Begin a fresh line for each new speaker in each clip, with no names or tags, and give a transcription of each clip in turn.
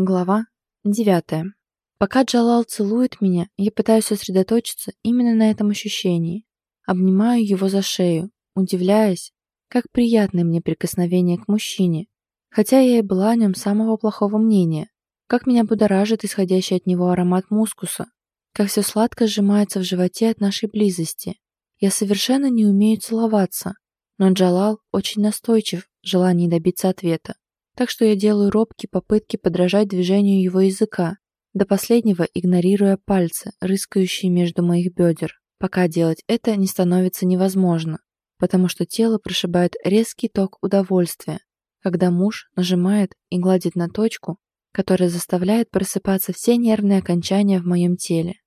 Глава 9. Пока Джалал целует меня, я пытаюсь сосредоточиться именно на этом ощущении. Обнимаю его за шею, удивляясь, как приятное мне прикосновение к мужчине, хотя я и была о нем самого плохого мнения, как меня будоражит исходящий от него аромат мускуса, как все сладко сжимается в животе от нашей близости. Я совершенно не умею целоваться, но Джалал очень настойчив в желании добиться ответа так что я делаю робкие попытки подражать движению его языка, до последнего игнорируя пальцы, рыскающие между моих бедер, пока делать это не становится невозможно, потому что тело прошибает резкий ток удовольствия, когда муж нажимает и гладит на точку, которая заставляет просыпаться все нервные окончания в моем теле.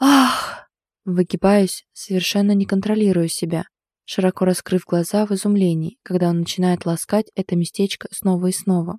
«Ах!» Выгибаюсь, совершенно не контролируя себя, широко раскрыв глаза в изумлении, когда он начинает ласкать это местечко снова и снова.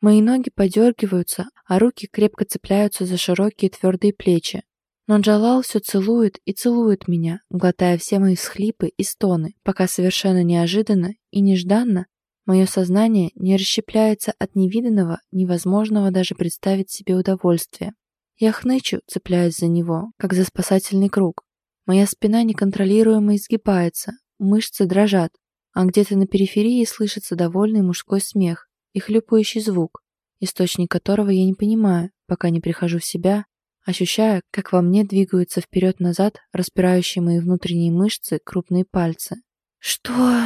Мои ноги подергиваются, а руки крепко цепляются за широкие твердые плечи. Но Джалал все целует и целует меня, глотая все мои всхлипы и стоны, пока совершенно неожиданно и нежданно мое сознание не расщепляется от невиданного, невозможного даже представить себе удовольствия. Я хнычу, цепляясь за него, как за спасательный круг. Моя спина неконтролируемо изгибается, Мышцы дрожат, а где-то на периферии слышится довольный мужской смех и хлюпающий звук, источник которого я не понимаю, пока не прихожу в себя, ощущая, как во мне двигаются вперед-назад распирающие мои внутренние мышцы крупные пальцы. «Что?»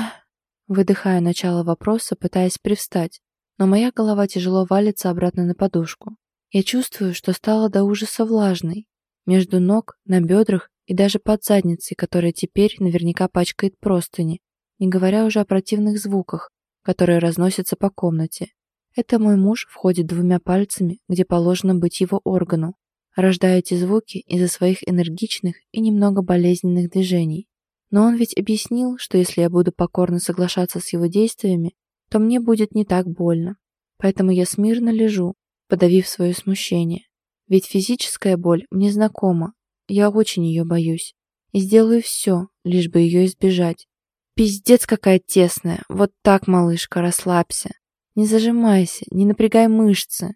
Выдыхаю начало вопроса, пытаясь привстать, но моя голова тяжело валится обратно на подушку. Я чувствую, что стала до ужаса влажной. Между ног, на бедрах и даже под задницей, которая теперь наверняка пачкает простыни, не говоря уже о противных звуках, которые разносятся по комнате. Это мой муж входит двумя пальцами, где положено быть его органу, рождая эти звуки из-за своих энергичных и немного болезненных движений. Но он ведь объяснил, что если я буду покорно соглашаться с его действиями, то мне будет не так больно. Поэтому я смирно лежу, подавив свое смущение. Ведь физическая боль мне знакома, я очень ее боюсь. И сделаю все, лишь бы ее избежать. Пиздец какая тесная. Вот так, малышка, расслабься. Не зажимайся, не напрягай мышцы,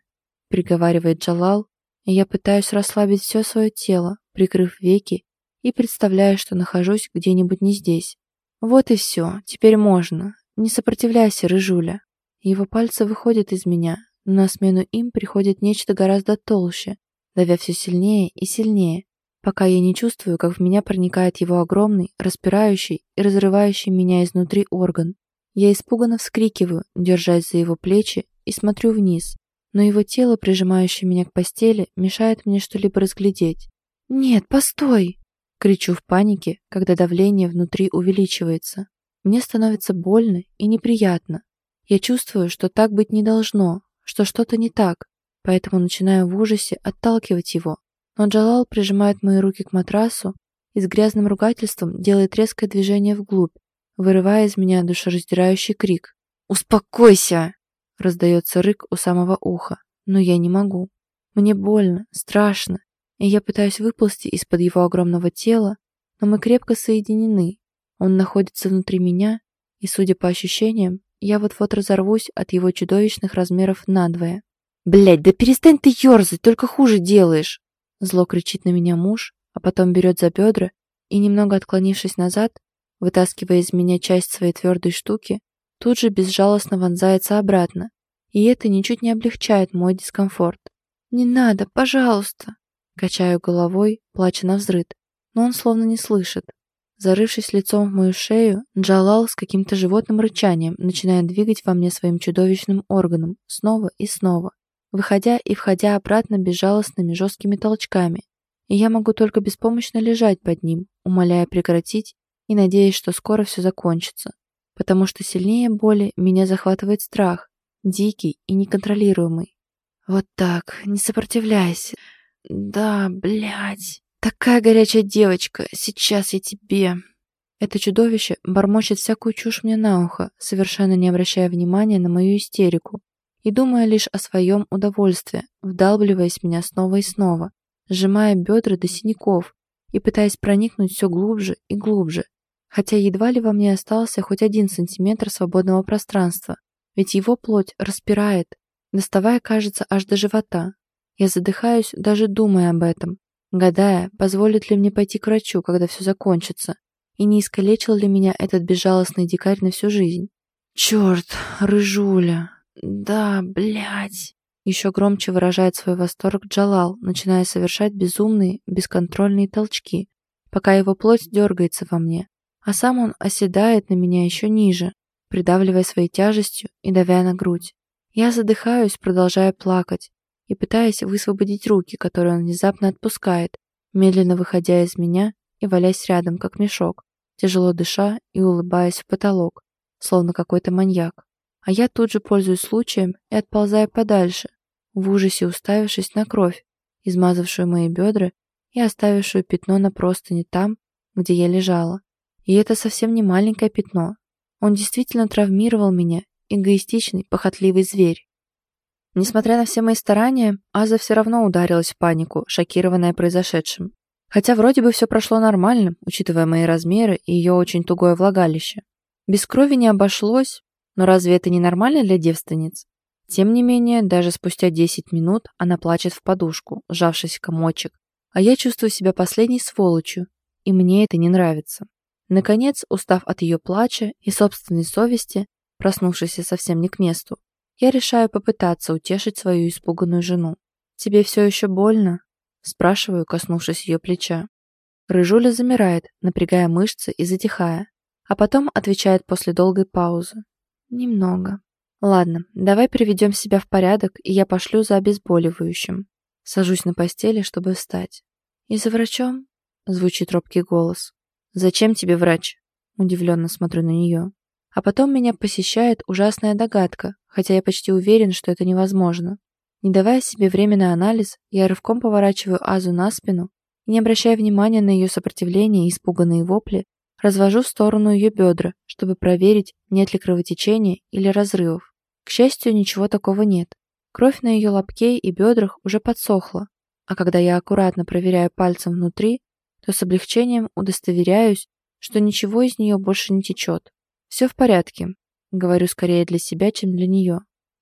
приговаривает Джалал, и я пытаюсь расслабить все свое тело, прикрыв веки и представляю, что нахожусь где-нибудь не здесь. Вот и все, теперь можно. Не сопротивляйся, рыжуля. Его пальцы выходят из меня, но на смену им приходит нечто гораздо толще, давя все сильнее и сильнее, пока я не чувствую, как в меня проникает его огромный, распирающий и разрывающий меня изнутри орган. Я испуганно вскрикиваю, держась за его плечи, и смотрю вниз, но его тело, прижимающее меня к постели, мешает мне что-либо разглядеть. «Нет, постой!» Кричу в панике, когда давление внутри увеличивается. Мне становится больно и неприятно. Я чувствую, что так быть не должно, что что-то не так, поэтому начинаю в ужасе отталкивать его, но Джалал прижимает мои руки к матрасу и с грязным ругательством делает резкое движение вглубь, вырывая из меня душераздирающий крик. «Успокойся!» — раздается рык у самого уха, но я не могу. Мне больно, страшно, и я пытаюсь выползти из-под его огромного тела, но мы крепко соединены. Он находится внутри меня, и, судя по ощущениям, я вот-вот разорвусь от его чудовищных размеров надвое. «Блядь, да перестань ты ерзать, только хуже делаешь!» Зло кричит на меня муж, а потом берет за бедра и, немного отклонившись назад, вытаскивая из меня часть своей твердой штуки, тут же безжалостно вонзается обратно, и это ничуть не облегчает мой дискомфорт. «Не надо, пожалуйста!» Качаю головой, плача на взрыд, но он словно не слышит. Зарывшись лицом в мою шею, Джалал с каким-то животным рычанием начинает двигать во мне своим чудовищным органом снова и снова, выходя и входя обратно безжалостными жесткими толчками, и я могу только беспомощно лежать под ним, умоляя прекратить и надеясь, что скоро все закончится, потому что сильнее боли меня захватывает страх, дикий и неконтролируемый. Вот так, не сопротивляйся. Да, блядь. Такая горячая девочка, сейчас я тебе... Это чудовище бормочет всякую чушь мне на ухо, совершенно не обращая внимания на мою истерику, и думая лишь о своем удовольствии, вдалбливаясь меня снова и снова, сжимая бедра до синяков и пытаясь проникнуть все глубже и глубже, хотя едва ли во мне остался хоть один сантиметр свободного пространства, ведь его плоть распирает, доставая, кажется, аж до живота. Я задыхаюсь, даже думая об этом, гадая, позволит ли мне пойти к врачу, когда все закончится, и не искалечил ли меня этот безжалостный дикарь на всю жизнь. Черт, рыжуля. Да, блядь. Еще громче выражает свой восторг Джалал, начиная совершать безумные, бесконтрольные толчки, пока его плоть дергается во мне, а сам он оседает на меня еще ниже, придавливая своей тяжестью и давя на грудь. Я задыхаюсь, продолжая плакать, и пытаясь высвободить руки, которые он внезапно отпускает, медленно выходя из меня и валясь рядом, как мешок, тяжело дыша и улыбаясь в потолок, словно какой-то маньяк. А я тут же пользуюсь случаем и отползаю подальше, в ужасе уставившись на кровь, измазавшую мои бедра и оставившую пятно на простыне там, где я лежала. И это совсем не маленькое пятно. Он действительно травмировал меня, эгоистичный, похотливый зверь. Несмотря на все мои старания, Аза все равно ударилась в панику, шокированная произошедшим. Хотя вроде бы все прошло нормально, учитывая мои размеры и ее очень тугое влагалище. Без крови не обошлось, но разве это не нормально для девственниц? Тем не менее, даже спустя 10 минут она плачет в подушку, сжавшись в комочек, а я чувствую себя последней сволочью, и мне это не нравится. Наконец, устав от ее плача и собственной совести, проснувшейся совсем не к месту, я решаю попытаться утешить свою испуганную жену. «Тебе все еще больно?» Спрашиваю, коснувшись ее плеча. Рыжуля замирает, напрягая мышцы и затихая, а потом отвечает после долгой паузы. «Немного». «Ладно, давай приведем себя в порядок, и я пошлю за обезболивающим». Сажусь на постели, чтобы встать. «И за врачом?» Звучит робкий голос. «Зачем тебе врач?» Удивленно смотрю на нее. А потом меня посещает ужасная догадка, хотя я почти уверен, что это невозможно. Не давая себе время на анализ, я рывком поворачиваю Азу на спину не обращая внимания на ее сопротивление и испуганные вопли, развожу в сторону ее бедра, чтобы проверить, нет ли кровотечения или разрывов. К счастью, ничего такого нет. Кровь на ее лобке и бедрах уже подсохла, а когда я аккуратно проверяю пальцем внутри, то с облегчением удостоверяюсь, что ничего из нее больше не течет. «Все в порядке», — говорю скорее для себя, чем для нее.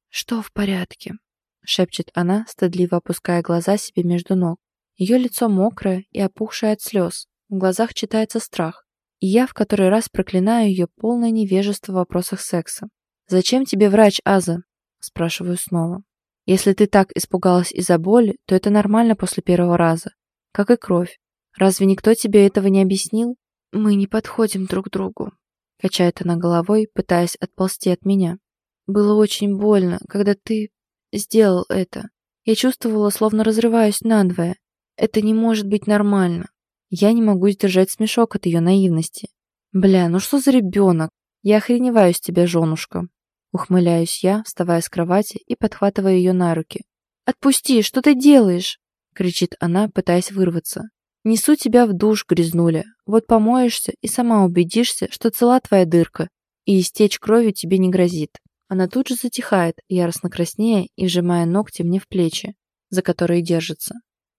«Что в порядке?» — шепчет она, стыдливо опуская глаза себе между ног. Ее лицо мокрое и опухшее от слез. В глазах читается страх. И я в который раз проклинаю ее полное невежество в вопросах секса. «Зачем тебе врач, Аза?» — спрашиваю снова. «Если ты так испугалась из-за боли, то это нормально после первого раза. Как и кровь. Разве никто тебе этого не объяснил?» «Мы не подходим друг другу», — качает она головой, пытаясь отползти от меня. «Было очень больно, когда ты сделал это. Я чувствовала, словно разрываюсь надвое. Это не может быть нормально. Я не могу сдержать смешок от ее наивности. Бля, ну что за ребенок? Я охреневаю с тебя, женушка. Ухмыляюсь я, вставая с кровати и подхватывая ее на руки. «Отпусти, что ты делаешь?» кричит она, пытаясь вырваться. Несу тебя в душ, грязнуля. Вот помоешься и сама убедишься, что цела твоя дырка, и истечь кровью тебе не грозит. Она тут же затихает, яростно краснея и вжимая ногти мне в плечи, за которые держится.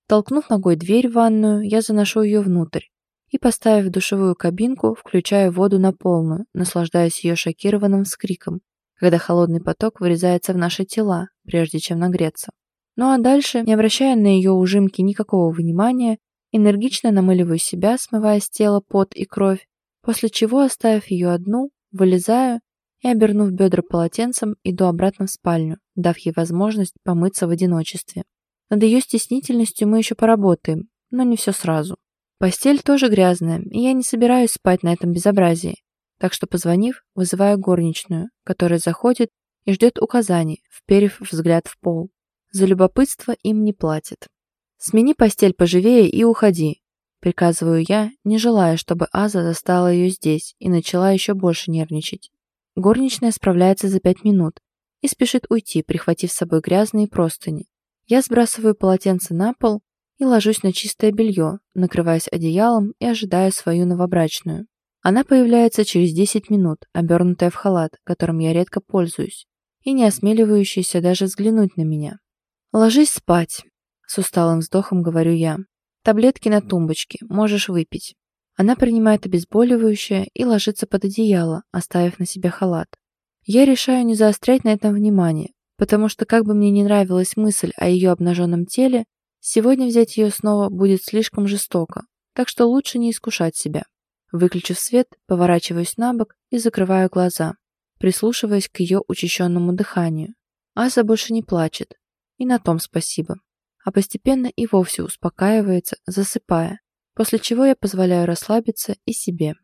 Толкнув ногой дверь в ванную, я заношу ее внутрь и, поставив душевую кабинку, включаю воду на полную, наслаждаясь ее шокированным вскриком, когда холодный поток врезается в наши тела, прежде чем нагреться. Ну а дальше, не обращая на ее ужимки никакого внимания, Энергично намыливаю себя, смывая с тела пот и кровь, после чего, оставив ее одну, вылезаю и, обернув бедра полотенцем, иду обратно в спальню, дав ей возможность помыться в одиночестве. Над ее стеснительностью мы еще поработаем, но не все сразу. Постель тоже грязная, и я не собираюсь спать на этом безобразии. Так что, позвонив, вызываю горничную, которая заходит и ждет указаний, вперев взгляд в пол. За любопытство им не платят. «Смени постель поживее и уходи», — приказываю я, не желая, чтобы Аза застала ее здесь и начала еще больше нервничать. Горничная справляется за пять минут и спешит уйти, прихватив с собой грязные простыни. Я сбрасываю полотенце на пол и ложусь на чистое белье, накрываясь одеялом и ожидая свою новобрачную. Она появляется через 10 минут, обернутая в халат, которым я редко пользуюсь, и не осмеливающаяся даже взглянуть на меня. «Ложись спать», с усталым вздохом говорю я. Таблетки на тумбочке, можешь выпить. Она принимает обезболивающее и ложится под одеяло, оставив на себе халат. Я решаю не заострять на этом внимание, потому что как бы мне не нравилась мысль о ее обнаженном теле, сегодня взять ее снова будет слишком жестоко, так что лучше не искушать себя. Выключив свет, поворачиваюсь на бок и закрываю глаза, прислушиваясь к ее учащенному дыханию. Аса больше не плачет, и на том спасибо. А постепенно и вовсе успокаивается, засыпая, после чего я позволяю расслабиться и себе.